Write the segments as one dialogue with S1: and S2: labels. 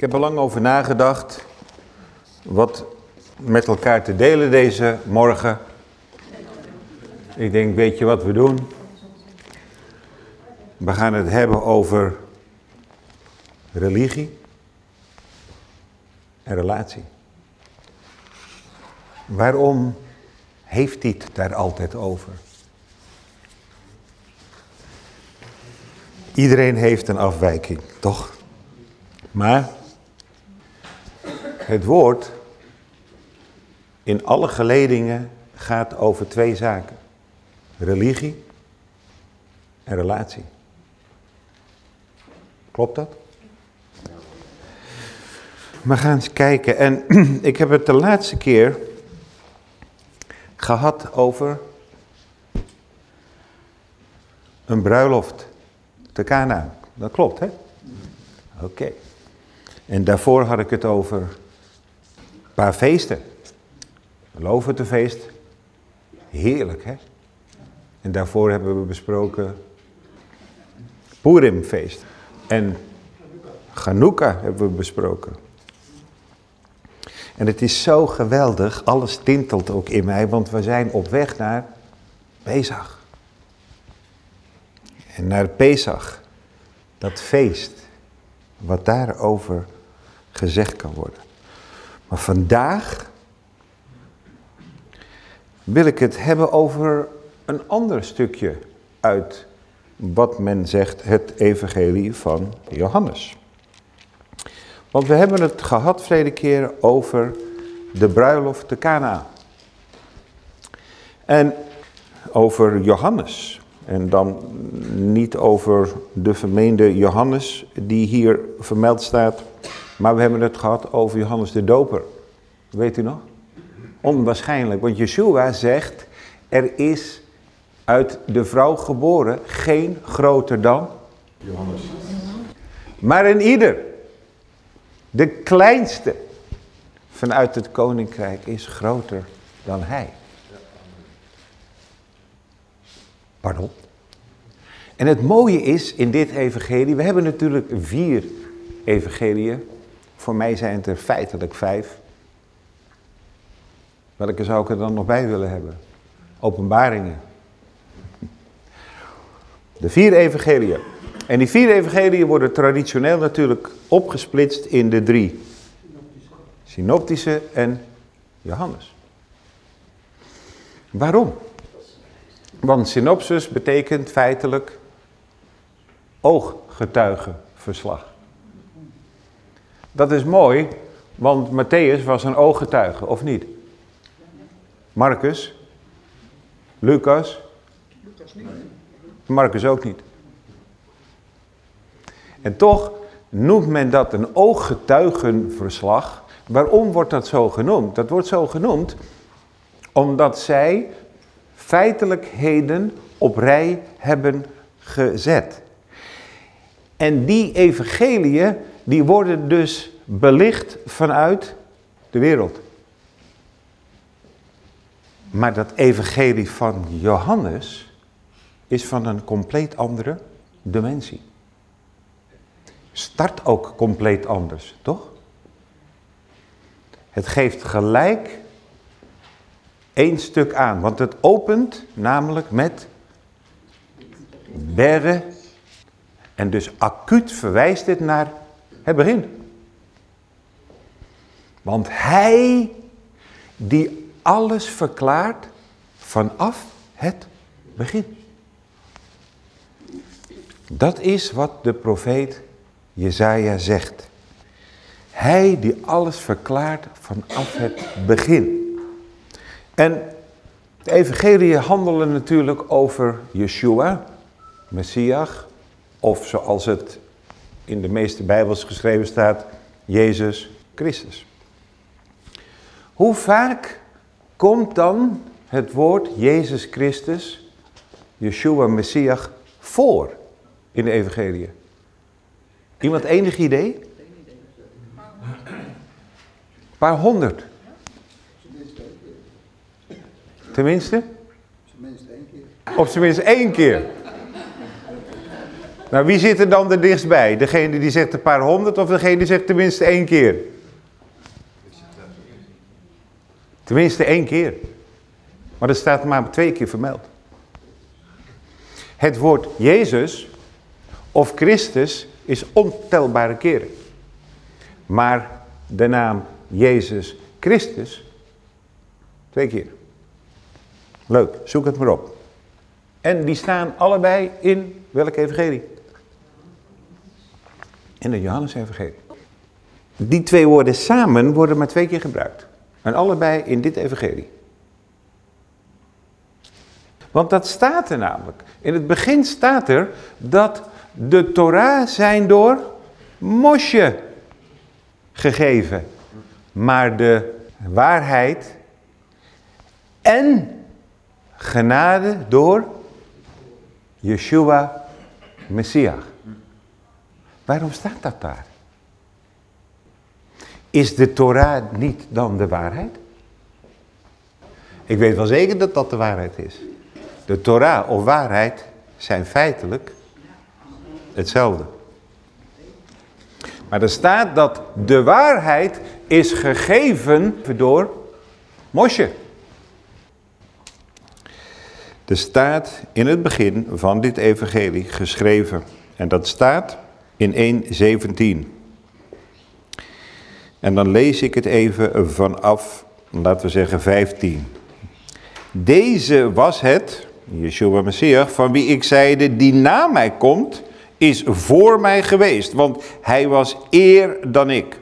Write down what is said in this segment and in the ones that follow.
S1: Ik heb er lang over nagedacht wat met elkaar te delen deze morgen. Ik denk, weet je wat we doen? We gaan het hebben over religie en relatie. Waarom heeft hij het daar altijd over? Iedereen heeft een afwijking, toch? Maar het woord in alle geledingen gaat over twee zaken. Religie en relatie. Klopt dat? We gaan eens kijken. En ik heb het de laatste keer gehad over een bruiloft te Kana. Dat klopt, hè? Oké. En daarvoor had ik het over paar feesten. feest. Heerlijk, hè? En daarvoor hebben we besproken Purimfeest. En Chanukka hebben we besproken. En het is zo geweldig, alles tintelt ook in mij, want we zijn op weg naar Pesach. En naar Pesach, dat feest, wat daarover gezegd kan worden. Maar vandaag wil ik het hebben over een ander stukje uit wat men zegt het evangelie van Johannes. Want we hebben het gehad verleden keer over de bruiloft te Cana. En over Johannes. En dan niet over de vermeende Johannes die hier vermeld staat. Maar we hebben het gehad over Johannes de Doper. Weet u nog? Onwaarschijnlijk, want Yeshua zegt, er is uit de vrouw geboren geen groter dan Johannes. Maar in ieder, de kleinste vanuit het koninkrijk is groter dan hij. Pardon? En het mooie is in dit evangelie, we hebben natuurlijk vier evangeliën. Voor mij zijn het er feitelijk vijf. Welke zou ik er dan nog bij willen hebben? Openbaringen. De vier evangeliën. En die vier evangeliën worden traditioneel natuurlijk opgesplitst in de drie. Synoptische en Johannes. Waarom? Want synopsis betekent feitelijk ooggetuigenverslag. Dat is mooi, want Matthäus was een ooggetuige, of niet? Marcus? Lucas? Marcus ook niet. En toch noemt men dat een ooggetuigenverslag. Waarom wordt dat zo genoemd? Dat wordt zo genoemd omdat zij feitelijkheden op rij hebben gezet. En die evangeliën, die worden dus belicht vanuit de wereld. Maar dat evangelie van Johannes is van een compleet andere dimensie. Start ook compleet anders, toch? Het geeft gelijk één stuk aan, want het opent namelijk met berre en dus acuut verwijst dit naar het begin. Want hij die alles verklaart vanaf het begin. Dat is wat de profeet Jezaja zegt. Hij die alles verklaart vanaf het begin. En de evangelie handelen natuurlijk over Yeshua, Messias, of zoals het in de meeste bijbels geschreven staat, Jezus Christus. Hoe vaak komt dan het woord Jezus Christus, Yeshua Messias, voor in de evangelie? Iemand enig idee? Een paar honderd. Tenminste? Op zijn minst één keer. Nou, wie zit er dan er dichtstbij? Degene die zegt een paar honderd of degene die zegt tenminste één keer? Tenminste één keer. Maar dat staat maar twee keer vermeld. Het woord Jezus of Christus is ontelbare keren. Maar de naam Jezus Christus twee keer. Leuk, zoek het maar op. En die staan allebei in welke evangelie? In de Johannes-evangelie. Die twee woorden samen worden maar twee keer gebruikt. En allebei in dit evangelie. Want dat staat er namelijk. In het begin staat er dat de Torah zijn door Mosje gegeven. Maar de waarheid en genade door Yeshua Messias. Waarom staat dat daar? Is de Torah niet dan de waarheid? Ik weet wel zeker dat dat de waarheid is. De Torah of waarheid zijn feitelijk hetzelfde. Maar er staat dat de waarheid is gegeven door Mosje. Er staat in het begin van dit evangelie geschreven. En dat staat in 1.17. En dan lees ik het even vanaf, laten we zeggen 15. Deze was het, Yeshua Messias, van wie ik zeide, die na mij komt, is voor mij geweest. Want hij was eer dan ik.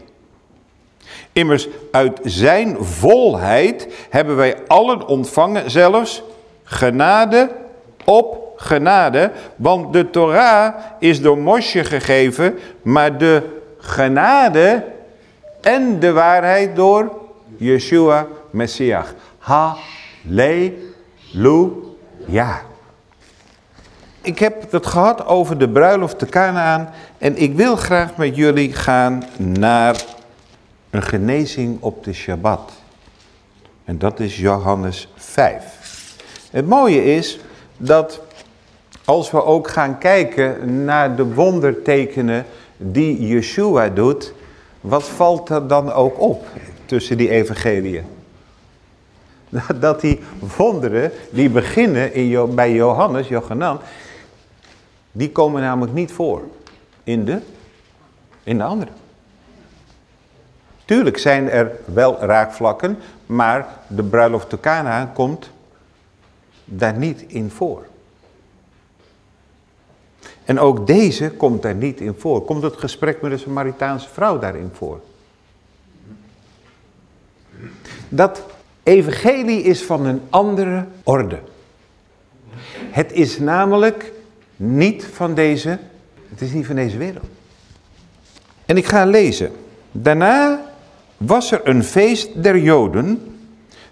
S1: Immers, uit zijn volheid hebben wij allen ontvangen, zelfs genade op genade. Want de Torah is door Mosje gegeven, maar de genade en de waarheid door Yeshua Messias. Halleluja. Ik heb het gehad over de bruiloft te Kanaan en ik wil graag met jullie gaan naar een genezing op de Shabbat. En dat is Johannes 5. Het mooie is dat als we ook gaan kijken naar de wondertekenen die Yeshua doet, wat valt er dan ook op tussen die evangeliën? Dat die wonderen, die beginnen in, bij Johannes, Johanan, die komen namelijk niet voor in de, in de andere. Tuurlijk zijn er wel raakvlakken, maar de bruiloft te Cana komt daar niet in voor. En ook deze komt daar niet in voor. Komt het gesprek met de Samaritaanse vrouw daarin voor? Dat evangelie is van een andere orde. Het is namelijk niet van deze, het is niet van deze wereld. En ik ga lezen. Daarna was er een feest der Joden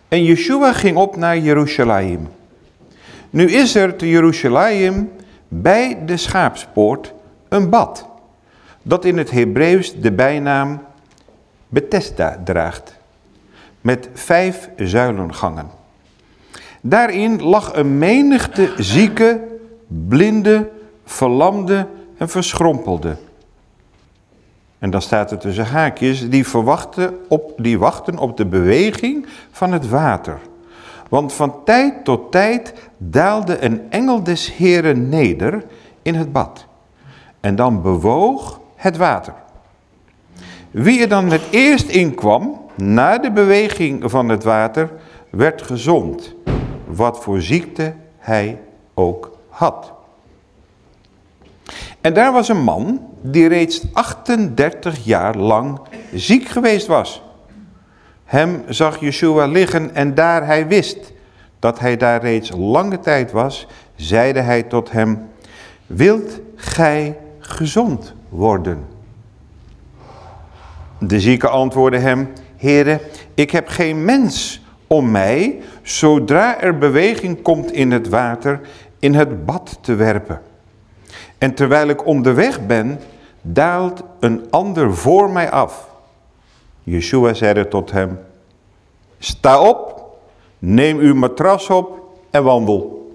S1: en Yeshua ging op naar Jeruzalem. Nu is er te Jeruzalem bij de schaapspoort een bad, dat in het Hebreeuws de bijnaam Bethesda draagt, met vijf zuilengangen. Daarin lag een menigte zieke, blinde, verlamde en verschrompelde. En dan staat er tussen haakjes, die, verwachten op, die wachten op de beweging van het water. Want van tijd tot tijd daalde een engel des Heren neder in het bad. En dan bewoog het water. Wie er dan het eerst inkwam, na de beweging van het water, werd gezond. Wat voor ziekte hij ook had. En daar was een man die reeds 38 jaar lang ziek geweest was. Hem zag Yeshua liggen en daar hij wist dat hij daar reeds lange tijd was, zeide hij tot hem, wilt gij gezond worden? De zieke antwoordde hem, Heere, ik heb geen mens om mij, zodra er beweging komt in het water, in het bad te werpen. En terwijl ik onderweg ben, daalt een ander voor mij af. Yeshua zeide tot hem, sta op, neem uw matras op en wandel.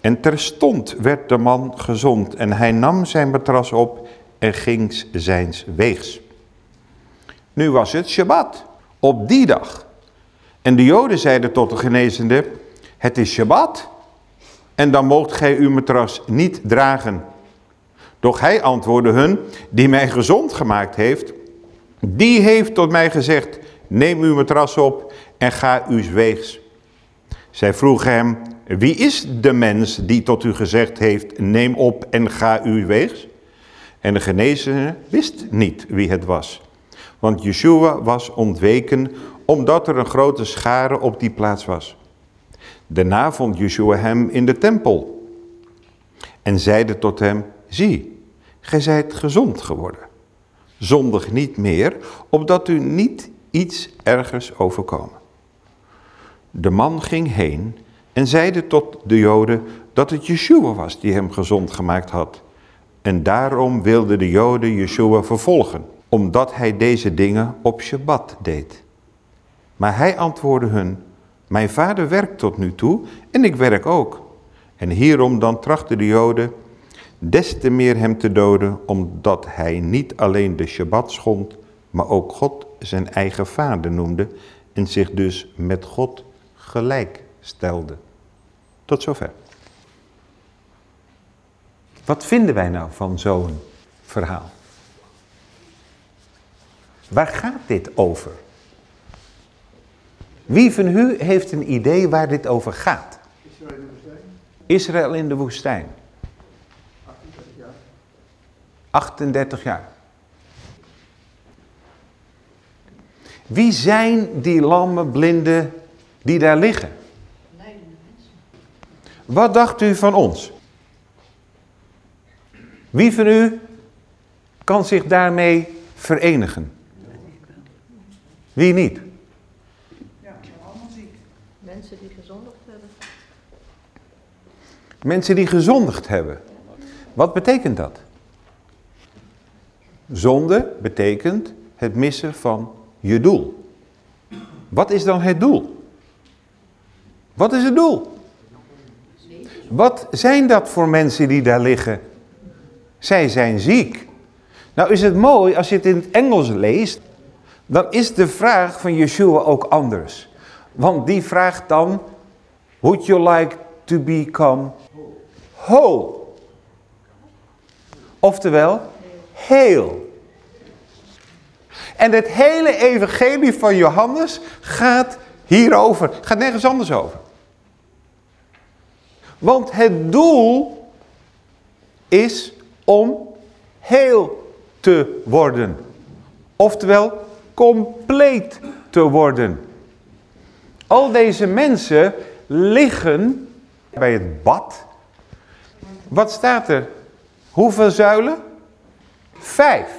S1: En terstond werd de man gezond en hij nam zijn matras op en ging zijns weegs. Nu was het Shabbat, op die dag. En de joden zeiden tot de genezende, het is Shabbat en dan moogt gij uw matras niet dragen. Doch hij antwoordde hun, die mij gezond gemaakt heeft, die heeft tot mij gezegd, neem uw matras op en ga uw weegs. Zij vroegen hem, wie is de mens die tot u gezegd heeft, neem op en ga uw weegs? En de genezene wist niet wie het was. Want Yeshua was ontweken omdat er een grote schare op die plaats was. Daarna vond Yeshua hem in de tempel en zeide tot hem, zie, gij zijt gezond geworden. Zondig niet meer, opdat u niet iets ergers overkomen. De man ging heen en zeide tot de joden dat het Yeshua was die hem gezond gemaakt had. En daarom wilden de joden Yeshua vervolgen, omdat hij deze dingen op Shabbat deed. Maar hij antwoordde hun, mijn vader werkt tot nu toe en ik werk ook. En hierom dan trachten de joden des te meer hem te doden, omdat hij niet alleen de Shabbat schond, maar ook God zijn eigen vader noemde en zich dus met God gelijk stelde. Tot zover. Wat vinden wij nou van zo'n verhaal? Waar gaat dit over? Wie van u heeft een idee waar dit over gaat? Israël in de woestijn. Israël in de woestijn. 38 jaar. 38 jaar. Wie zijn die lamme blinden die daar liggen? Wat dacht u van ons? Wie van u kan zich daarmee verenigen? Wie niet?
S2: Ja, allemaal ziek.
S3: Mensen die gezondigd hebben.
S1: Mensen die gezondigd hebben. Wat betekent dat? Zonde betekent het missen van je doel. Wat is dan het doel? Wat is het doel? Wat zijn dat voor mensen die daar liggen? Zij zijn ziek. Nou is het mooi als je het in het Engels leest, dan is de vraag van Yeshua ook anders. Want die vraagt dan, would you like to become whole? Oftewel, heel. En het hele evangelie van Johannes gaat hierover, gaat nergens anders over. Want het doel is om heel te worden. Oftewel, compleet te worden. Al deze mensen liggen bij het bad. Wat staat er? Hoeveel zuilen? Vijf.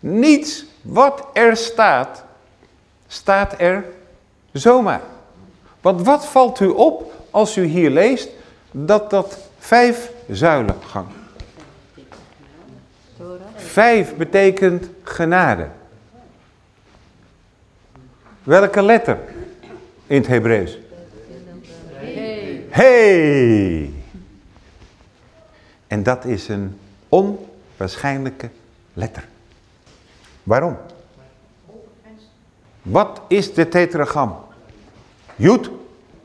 S1: Niets wat er staat, staat er zomaar. Want wat valt u op als u hier leest dat dat vijf zuilen gang. Vijf betekent genade. Welke letter in het Hebreeuws?
S3: Hey.
S1: En dat is een onwaarschijnlijke letter. Waarom? Wat is de tetragram? Joet,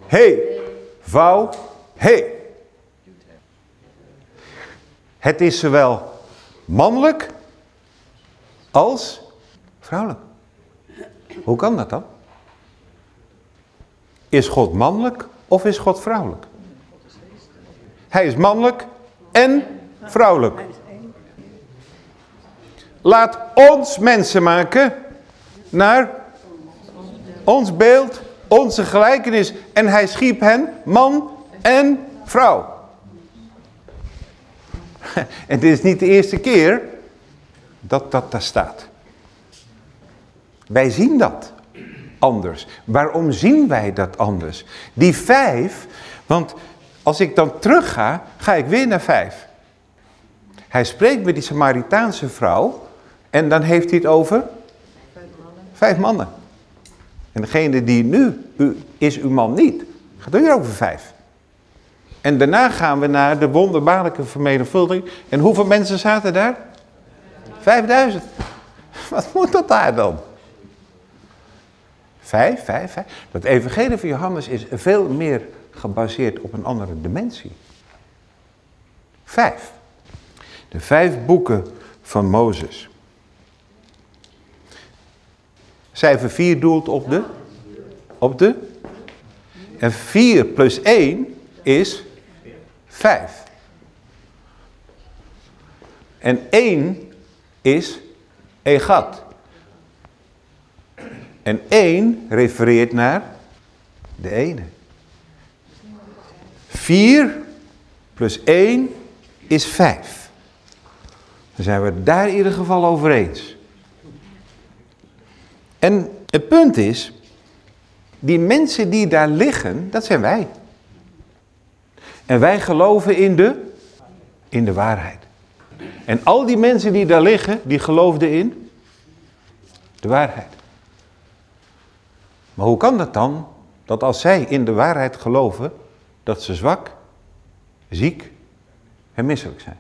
S1: hey, vouw, hey. Het is zowel mannelijk als vrouwelijk. Hoe kan dat dan? Is God mannelijk of is God vrouwelijk? Hij is mannelijk en vrouwelijk. Laat ons mensen maken naar ons beeld, onze gelijkenis. En hij schiep hen man en vrouw. En dit is niet de eerste keer dat dat daar staat. Wij zien dat anders. Waarom zien wij dat anders? Die vijf, want als ik dan terug ga, ga ik weer naar vijf. Hij spreekt met die Samaritaanse vrouw en dan heeft hij het over vijf mannen. En degene die nu u, is uw man niet, gaat er weer over vijf. En daarna gaan we naar de wonderbaarlijke vermenigvuldiging. En hoeveel mensen zaten daar? 5000. Wat moet dat daar dan? Vijf, vijf, vijf. Dat evangelie van Johannes is veel meer gebaseerd op een andere dimensie. Vijf. De vijf boeken van Mozes. Cijfer 4 doelt op de? Op de? En 4 plus 1 is 5. En 1 is Egat. En 1 refereert naar de ene. 4 plus 1 is 5. Dan zijn we daar in ieder geval over eens. En het punt is, die mensen die daar liggen, dat zijn wij. En wij geloven in de, in de waarheid. En al die mensen die daar liggen, die geloofden in de waarheid. Maar hoe kan dat dan, dat als zij in de waarheid geloven, dat ze zwak, ziek en misselijk zijn?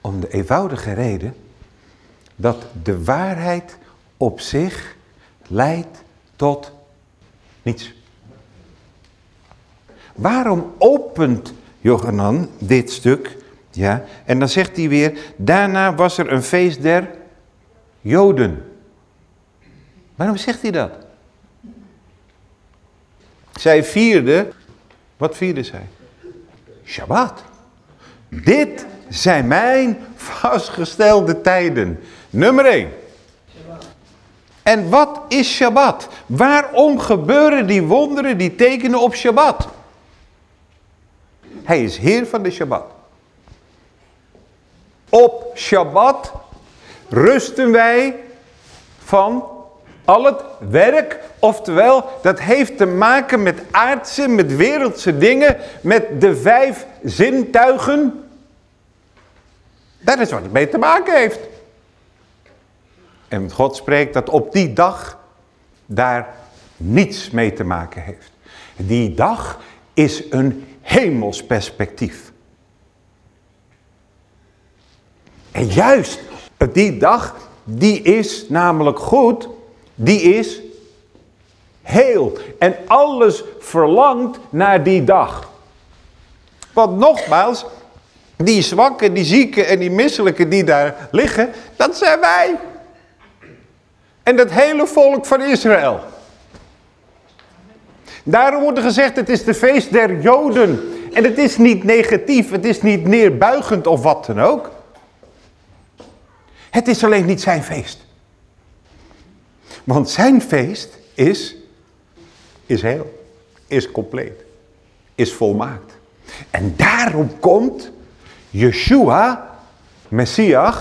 S1: Om de eenvoudige reden dat de waarheid op zich leidt tot niets. Waarom opent Johanan dit stuk? Ja, en dan zegt hij weer, daarna was er een feest der Joden. Waarom zegt hij dat? Zij vierde, wat vierde zij? Shabbat. Dit zijn mijn vastgestelde tijden. Nummer 1. En wat is Shabbat? Waarom gebeuren die wonderen, die tekenen op Shabbat? Hij is Heer van de Shabbat. Op Shabbat rusten wij van al het werk, oftewel dat heeft te maken met aardse, met wereldse dingen, met de vijf zintuigen. Dat is wat het mee te maken heeft. En God spreekt dat op die dag daar niets mee te maken heeft. Die dag is een hemels perspectief. En juist die dag, die is namelijk goed, die is heel. En alles verlangt naar die dag. Want nogmaals, die zwakken, die zieken en die misselijke die daar liggen, dat zijn wij. En dat hele volk van Israël. Daarom wordt er gezegd, het is de feest der Joden. En het is niet negatief, het is niet neerbuigend of wat dan ook. Het is alleen niet zijn feest. Want zijn feest is, is heel, is compleet, is volmaakt. En daarom komt Yeshua, Messias,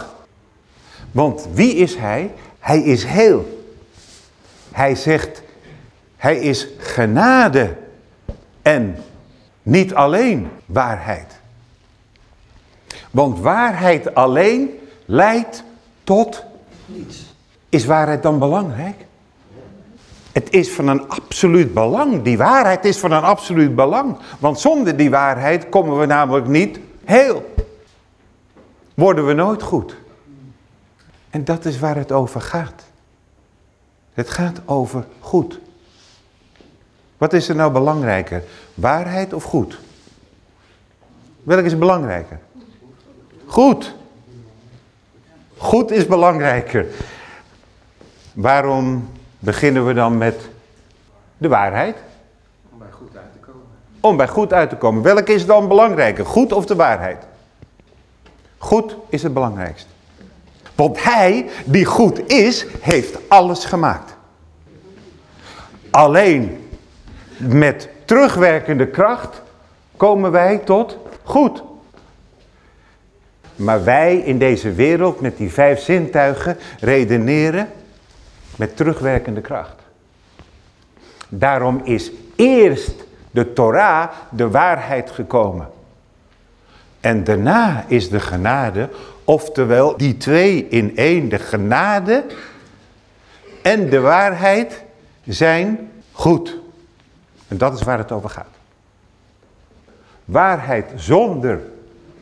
S1: want wie is hij? Hij is heel. Hij zegt, hij is genade en niet alleen waarheid. Want waarheid alleen leidt tot niets. Is waarheid dan belangrijk? Het is van een absoluut belang. Die waarheid is van een absoluut belang. Want zonder die waarheid komen we namelijk niet heel. Worden we nooit goed. En dat is waar het over gaat. Het gaat over goed. Wat is er nou belangrijker? Waarheid of goed? Welk is belangrijker? Goed. Goed is belangrijker. Waarom beginnen we dan met de waarheid?
S4: Om bij goed uit te komen.
S1: Om bij goed uit te komen. Welk is dan belangrijker? Goed of de waarheid? Goed is het belangrijkste. Want hij die goed is, heeft alles gemaakt. Alleen met terugwerkende kracht komen wij tot goed. Maar wij in deze wereld met die vijf zintuigen redeneren met terugwerkende kracht. Daarom is eerst de Torah, de waarheid gekomen. En daarna is de genade, oftewel die twee in één, de genade en de waarheid zijn goed. En dat is waar het over gaat. Waarheid zonder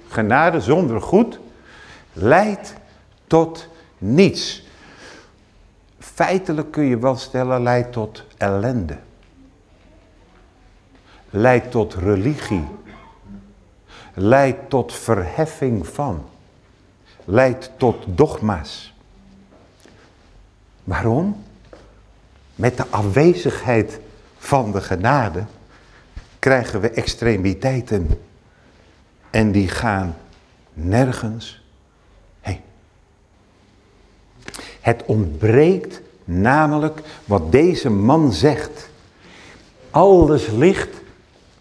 S1: genade, zonder goed, leidt tot niets. Feitelijk kun je wel stellen, leidt tot ellende. Leidt tot religie. Leidt tot verheffing van. Leidt tot dogma's. Waarom? Met de afwezigheid van de genade krijgen we extremiteiten. En die gaan nergens heen. Het ontbreekt namelijk wat deze man zegt. Alles ligt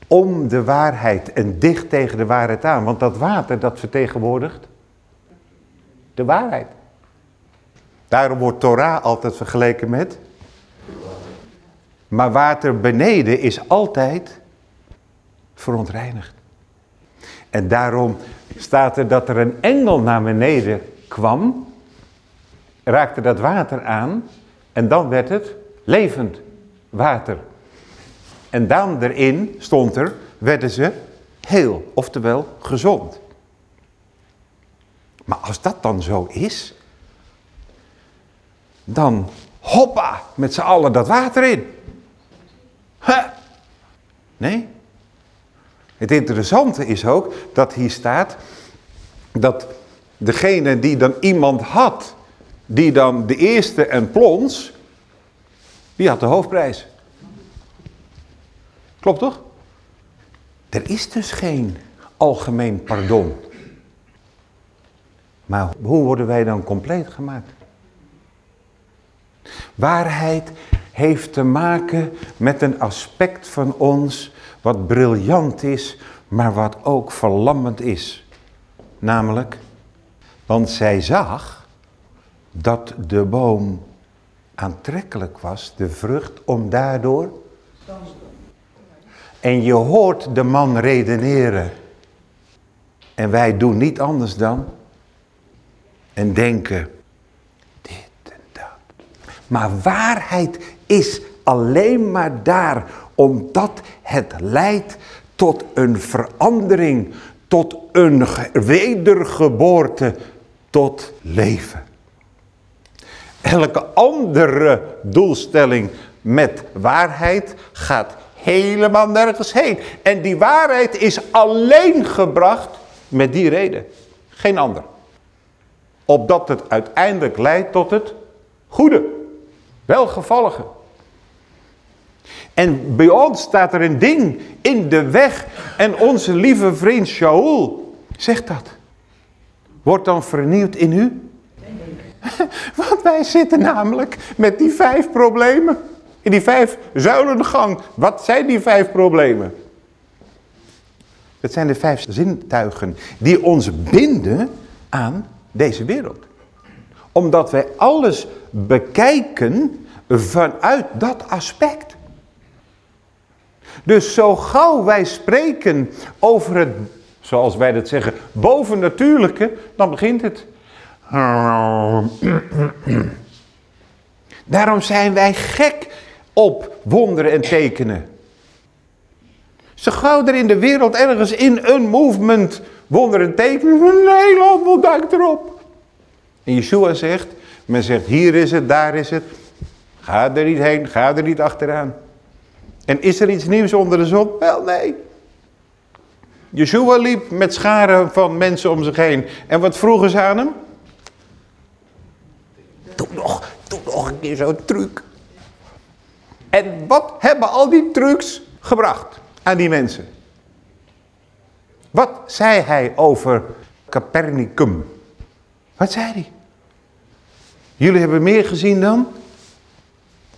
S1: om de waarheid en dicht tegen de waarheid aan. Want dat water dat vertegenwoordigt de waarheid. Daarom wordt Torah altijd vergeleken met. Maar water beneden is altijd verontreinigd. En daarom staat er dat er een engel naar beneden kwam, raakte dat water aan en dan werd het levend water. En dan erin stond er, werden ze heel, oftewel gezond. Maar als dat dan zo is, dan hoppa, met z'n allen dat water in. Ha. Nee? Het interessante is ook dat hier staat dat degene die dan iemand had, die dan de eerste en plons, die had de hoofdprijs. Klopt toch? Er is dus geen algemeen pardon. Maar hoe worden wij dan compleet gemaakt? Waarheid heeft te maken met een aspect van ons wat briljant is, maar wat ook verlammend is. Namelijk, want zij zag dat de boom aantrekkelijk was, de vrucht, om daardoor... En je hoort de man redeneren. En wij doen niet anders dan en denken, dit en dat. Maar waarheid is alleen maar daar omdat het leidt tot een verandering, tot een wedergeboorte, tot leven. Elke andere doelstelling met waarheid gaat helemaal nergens heen. En die waarheid is alleen gebracht met die reden. Geen ander. Opdat het uiteindelijk leidt tot het goede. Welgevallige. En bij ons staat er een ding in de weg. En onze lieve vriend Shaul zegt dat. Wordt dan vernieuwd in u? Want wij zitten namelijk met die vijf problemen. In die vijf zuilengang. Wat zijn die vijf problemen? Het zijn de vijf zintuigen die ons binden aan deze wereld. Omdat wij alles bekijken vanuit dat aspect. Dus zo gauw wij spreken over het, zoals wij dat zeggen, bovennatuurlijke, dan begint het. Daarom zijn wij gek op wonderen en tekenen. Zo gauw er in de wereld ergens in een movement wonderen en tekenen, van Nederland wil dank erop. En Yeshua zegt, men zegt hier is het, daar is het. Ga er niet heen, ga er niet achteraan. En is er iets nieuws onder de zon? Wel, nee. Yeshua liep met scharen van mensen om zich heen. En wat vroegen ze aan hem? Doe nog, doe nog een keer zo'n truc. En wat hebben al die trucs gebracht aan die mensen? Wat zei hij over Capernicum? Wat zei hij? Jullie hebben meer gezien dan?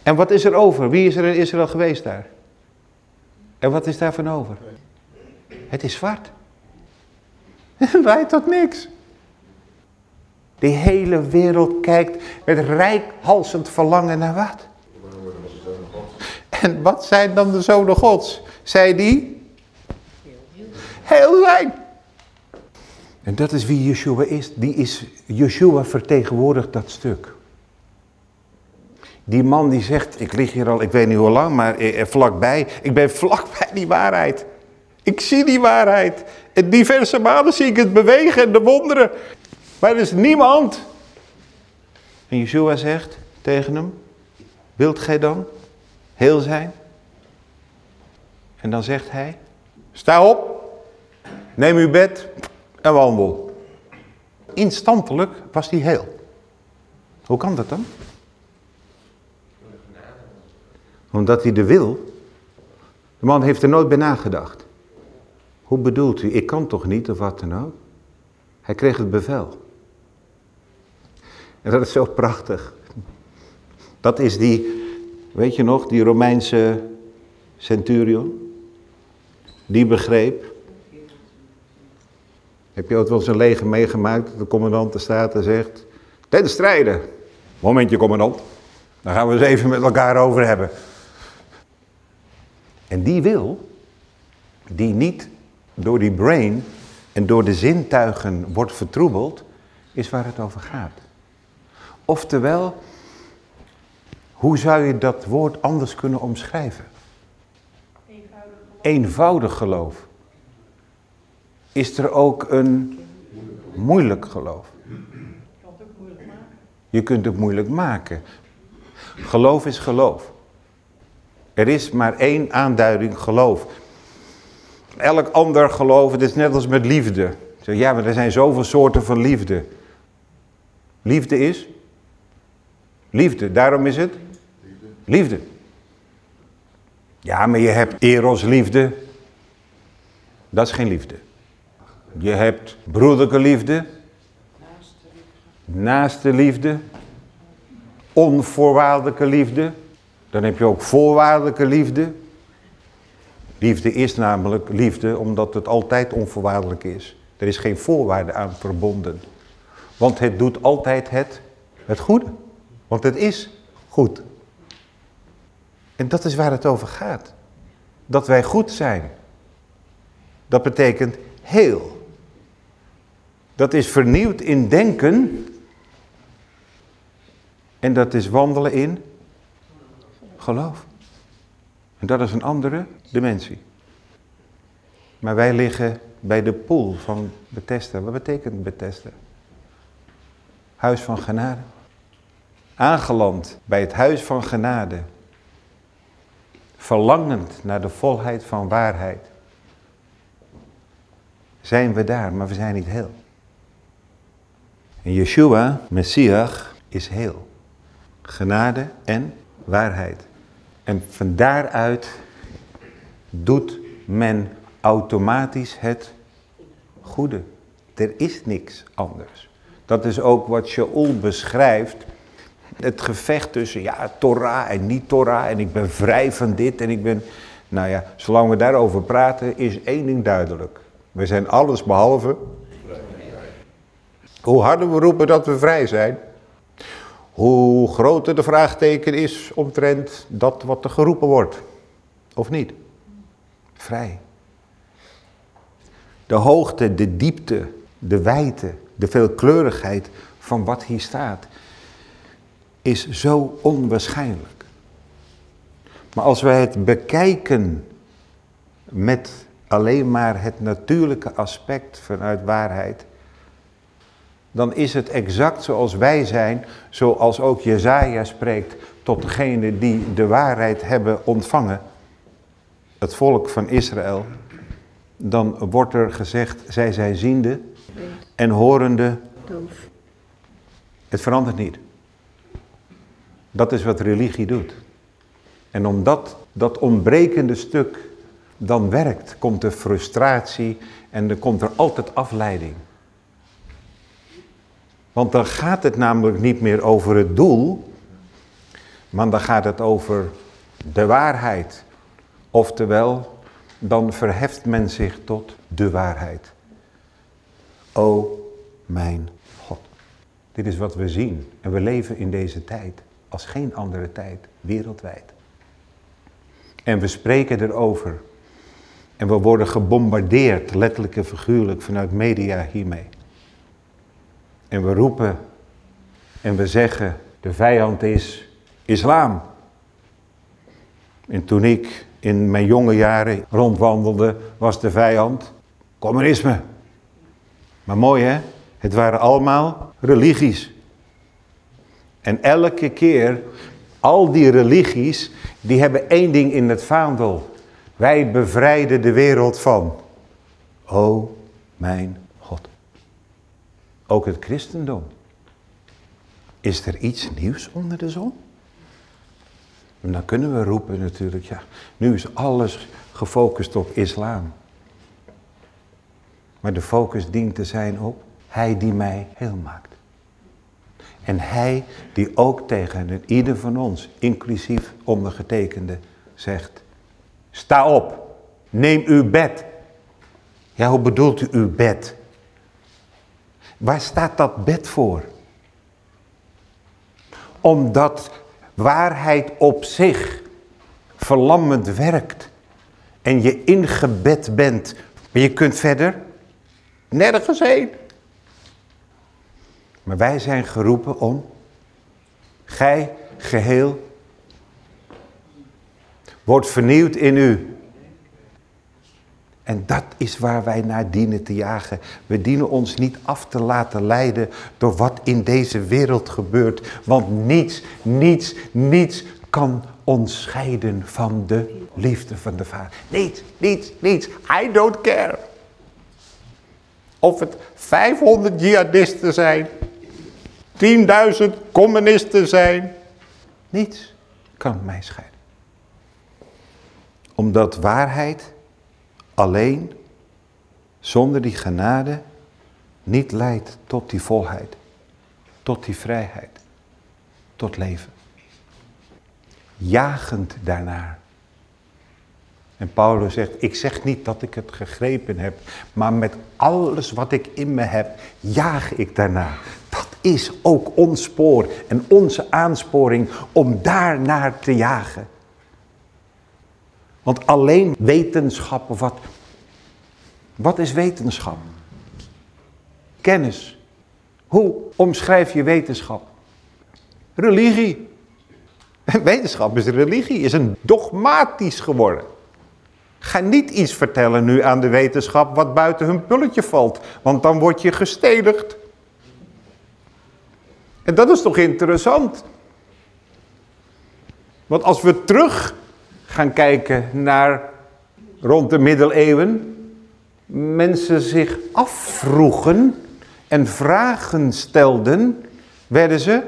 S1: En wat is er over? Wie is er in Israël geweest daar? En wat is daarvan over? Het is zwart. Het tot niks. De hele wereld kijkt met rijkhalsend verlangen naar wat? En wat zijn dan de zonen gods? Zij die? Heel zijn. En dat is wie Yeshua is. Die is, Yeshua vertegenwoordigt dat stuk. Die man die zegt, ik lig hier al, ik weet niet hoe lang, maar vlakbij. Ik ben vlakbij die waarheid. Ik zie die waarheid. En diverse malen zie ik het bewegen en de wonderen. Maar er is niemand. En Yeshua zegt tegen hem, wilt gij dan heel zijn? En dan zegt hij, sta op, neem uw bed en wandel. Instantelijk was hij heel. Hoe kan dat dan? Omdat hij de wil. De man heeft er nooit bij nagedacht. Hoe bedoelt u? Ik kan toch niet of wat dan ook? Hij kreeg het bevel. En dat is zo prachtig. Dat is die, weet je nog, die Romeinse centurion. Die begreep. Heb je ooit wel eens een leger meegemaakt dat de commandant de staat en zegt... Ten strijde. Momentje commandant. Daar gaan we eens even met elkaar over hebben. En die wil, die niet door die brain en door de zintuigen wordt vertroebeld, is waar het over gaat. Oftewel, hoe zou je dat woord anders kunnen omschrijven?
S2: Eenvoudig.
S1: Geloof. Is er ook een moeilijk geloof?
S2: Je
S1: kunt het moeilijk maken. Geloof is geloof. Er is maar één aanduiding geloof. Elk ander geloof, het is net als met liefde. Ja, maar er zijn zoveel soorten van liefde. Liefde is? Liefde, daarom is het? Liefde. Ja, maar je hebt eros liefde. Dat is geen liefde. Je hebt broederlijke liefde. Naaste liefde. Onvoorwaardelijke liefde. Dan heb je ook voorwaardelijke liefde. Liefde is namelijk liefde omdat het altijd onvoorwaardelijk is. Er is geen voorwaarde aan verbonden. Want het doet altijd het, het goede. Want het is goed. En dat is waar het over gaat. Dat wij goed zijn. Dat betekent heel. Dat is vernieuwd in denken. En dat is wandelen in geloof. En dat is een andere dimensie. Maar wij liggen bij de poel van Bethesda. Wat betekent Bethesda? Huis van genade. Aangeland bij het huis van genade. Verlangend naar de volheid van waarheid. Zijn we daar, maar we zijn niet heel. En Yeshua, Messias, is heel. Genade en waarheid. En van daaruit doet men automatisch het goede. Er is niks anders. Dat is ook wat Shaul beschrijft. Het gevecht tussen ja, Torah en niet Torah en ik ben vrij van dit en ik ben... Nou ja, zolang we daarover praten is één ding duidelijk. We zijn alles behalve... Hoe harder we roepen dat we vrij zijn, hoe groter de vraagteken is omtrent dat wat er geroepen wordt. Of niet? Vrij. De hoogte, de diepte, de wijte, de veelkleurigheid van wat hier staat, is zo onwaarschijnlijk. Maar als wij het bekijken met alleen maar het natuurlijke aspect vanuit waarheid, dan is het exact zoals wij zijn, zoals ook Jezaja spreekt tot degene die de waarheid hebben ontvangen, het volk van Israël. Dan wordt er gezegd, zij zijn ziende en horende.
S3: Doof.
S1: Het verandert niet. Dat is wat religie doet. En omdat dat ontbrekende stuk dan werkt, komt er frustratie en er komt er altijd afleiding. Want dan gaat het namelijk niet meer over het doel, maar dan gaat het over de waarheid. Oftewel, dan verheft men zich tot de waarheid. O mijn God. Dit is wat we zien en we leven in deze tijd als geen andere tijd wereldwijd. En we spreken erover. En we worden gebombardeerd, letterlijk en figuurlijk, vanuit media hiermee. En we roepen en we zeggen, de vijand is islam. En toen ik in mijn jonge jaren rondwandelde, was de vijand communisme. Maar mooi hè, het waren allemaal religies. En elke keer, al die religies, die hebben één ding in het vaandel. Wij bevrijden de wereld van. O mijn God. Ook het christendom. Is er iets nieuws onder de zon? En dan kunnen we roepen natuurlijk, ja, nu is alles gefocust op islam. Maar de focus dient te zijn op hij die mij heel maakt. En hij die ook tegen ieder van ons, inclusief ondergetekende, zegt, sta op, neem uw bed. Ja, hoe bedoelt u uw bed? Waar staat dat bed voor? Omdat waarheid op zich verlammend werkt en je ingebed bent, maar je kunt verder nergens heen. Maar wij zijn geroepen om, gij geheel, wordt vernieuwd in u. En dat is waar wij naar dienen te jagen. We dienen ons niet af te laten leiden door wat in deze wereld gebeurt. Want niets, niets, niets kan ons scheiden van de liefde van de Vader. Niets, niets, niets. I don't care. Of het 500 jihadisten zijn. 10.000 communisten zijn. Niets kan mij scheiden. Omdat waarheid alleen zonder die genade niet leidt tot die volheid, tot die vrijheid, tot leven. Jagend daarnaar. En Paulus zegt, ik zeg niet dat ik het gegrepen heb, maar met alles wat ik in me heb, jaag ik daarna. Is ook ons spoor en onze aansporing om daarnaar te jagen. Want alleen wetenschap, wat, wat is wetenschap? Kennis. Hoe omschrijf je wetenschap? Religie. wetenschap is religie, is een dogmatisch geworden. Ga niet iets vertellen nu aan de wetenschap wat buiten hun pulletje valt, want dan word je gestedigd. En dat is toch interessant? Want als we terug gaan kijken naar rond de middeleeuwen, mensen zich afvroegen en vragen stelden, werden ze,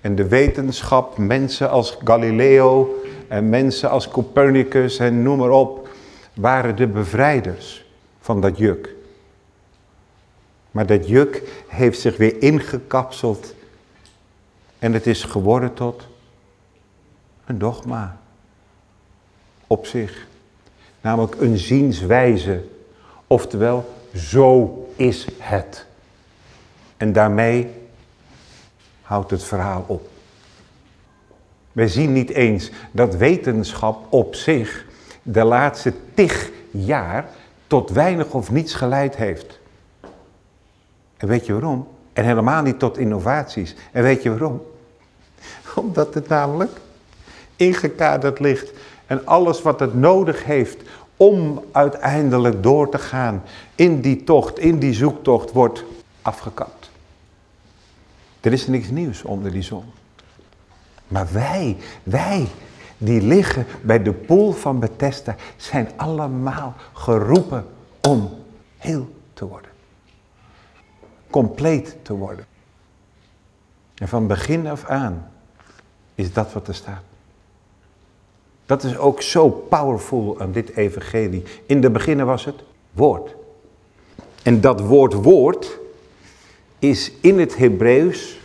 S1: en de wetenschap, mensen als Galileo en mensen als Copernicus en noem maar op, waren de bevrijders van dat juk. Maar dat juk heeft zich weer ingekapseld en het is geworden tot een dogma op zich. Namelijk een zienswijze. Oftewel, zo is het. En daarmee houdt het verhaal op. Wij zien niet eens dat wetenschap op zich de laatste tig jaar tot weinig of niets geleid heeft. En weet je waarom? En helemaal niet tot innovaties. En weet je waarom? Omdat het namelijk ingekaderd ligt. En alles wat het nodig heeft om uiteindelijk door te gaan in die tocht, in die zoektocht, wordt afgekapt. Er is niks nieuws onder die zon. Maar wij, wij, die liggen bij de poel van Bethesda, zijn allemaal geroepen om heel te worden. Compleet te worden. En van begin af aan is dat wat er staat. Dat is ook zo powerful aan dit evangelie. In de beginnen was het woord. En dat woord woord is in het Hebreeuws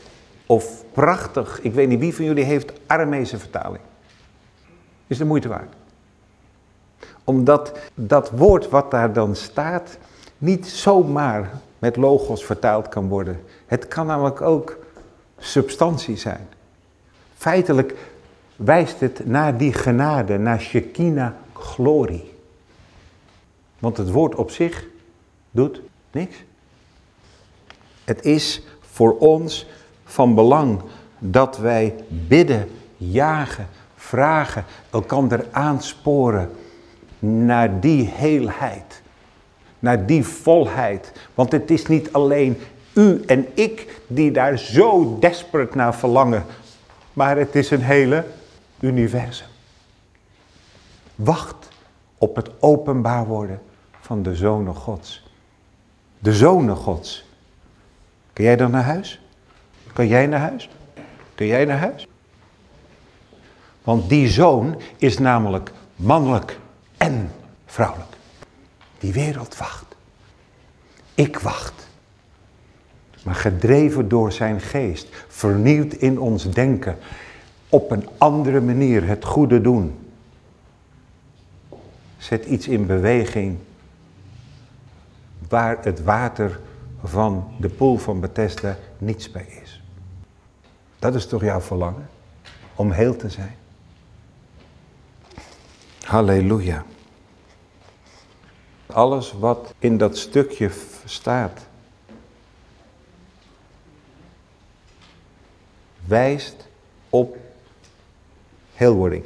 S1: of prachtig. Ik weet niet wie van jullie heeft Aramese vertaling. Is de moeite waard. Omdat dat woord wat daar dan staat niet zomaar met logos vertaald kan worden. Het kan namelijk ook substantie zijn. Feitelijk wijst het naar die genade, naar Shekinah glorie. Want het woord op zich doet niks. Het is voor ons van belang dat wij bidden, jagen, vragen, elkander aansporen naar die heelheid. Naar die volheid. Want het is niet alleen u en ik die daar zo desperate naar verlangen. Maar het is een hele universum. Wacht op het openbaar worden van de zonen gods. De zonen gods. Kun jij dan naar huis? Kan jij naar huis? Kun jij naar huis? Want die zoon is namelijk mannelijk en vrouwelijk. Die wereld wacht. Ik wacht. Maar gedreven door zijn geest, vernieuwd in ons denken, op een andere manier het goede doen. Zet iets in beweging waar het water van de poel van Bethesda niets bij is. Dat is toch jouw verlangen? Om heel te zijn. Halleluja. Alles wat in dat stukje staat, wijst op heelwording.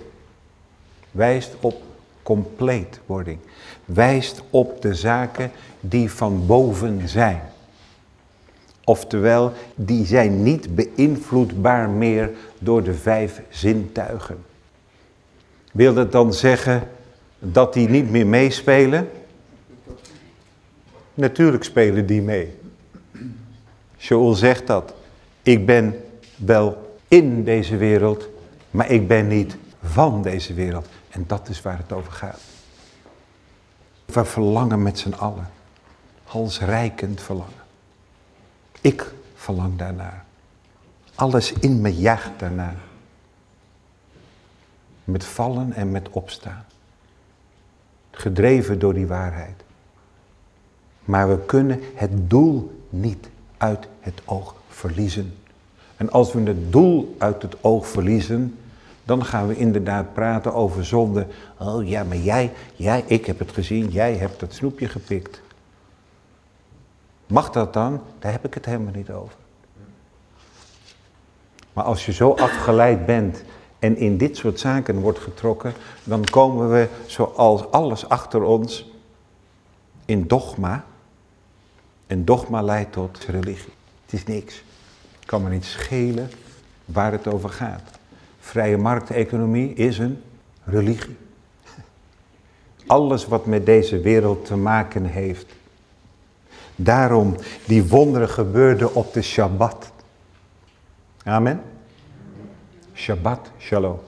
S1: Wijst op compleetwording. Wijst op de zaken die van boven zijn. Oftewel, die zijn niet beïnvloedbaar meer door de vijf zintuigen. Wil dat dan zeggen dat die niet meer meespelen? Natuurlijk spelen die mee. Joel zegt dat. Ik ben wel in deze wereld, maar ik ben niet van deze wereld. En dat is waar het over gaat. We verlangen met z'n allen. Halsrijkend verlangen. Ik verlang daarnaar. Alles in me jaagt daarnaar. Met vallen en met opstaan. Gedreven door die waarheid. Maar we kunnen het doel niet uit het oog verliezen. En als we het doel uit het oog verliezen, dan gaan we inderdaad praten over zonde. Oh ja, maar jij, jij, ik heb het gezien, jij hebt dat snoepje gepikt. Mag dat dan? Daar heb ik het helemaal niet over. Maar als je zo afgeleid bent en in dit soort zaken wordt getrokken, dan komen we zoals alles achter ons in dogma. En dogma leidt tot religie. Het is niks. Het kan me niet schelen waar het over gaat. Vrije markteconomie is een religie. Alles wat met deze wereld te maken heeft. Daarom die wonderen gebeurden op de Shabbat. Amen. Shabbat, shalom.